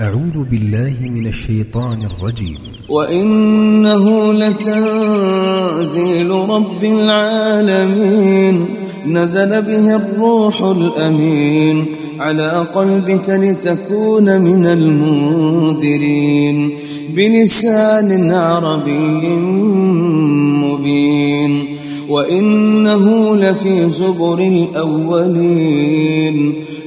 أعوذ بالله من الشيطان الرجيم. وإنه لتنزيل رب العالمين. نزل به الروح الأمين. على قلبك لتكون من المنذرين. بلسان عربي مبين. وإنه لفي زبر الأولين.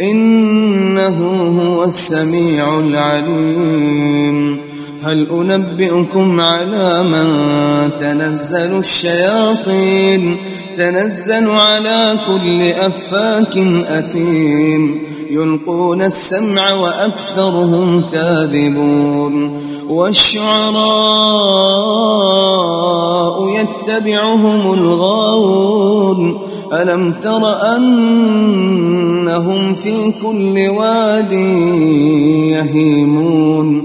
إنه هو السميع العليم. هل أنبئكم على من تنزل الشياطين؟ تنزل على كل أفاك أثيم. يلقون السمع وأكثرهم كاذبون والشعراء يتبعهم الغاوون ألم تر أنهم في كل واد يهيمون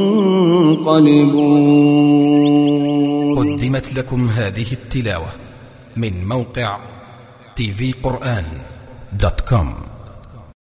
قدمت لكم هذه التلاوة من موقع كوم.